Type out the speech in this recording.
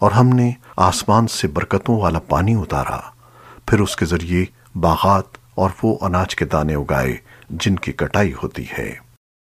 اور ہم نے آسمان سے برکتوں والا پانی اتارا۔ پھر اس کے ذریعے باغات اور وہ اناج کے دانے اگائے جن کی کٹائی ہوتی ہے۔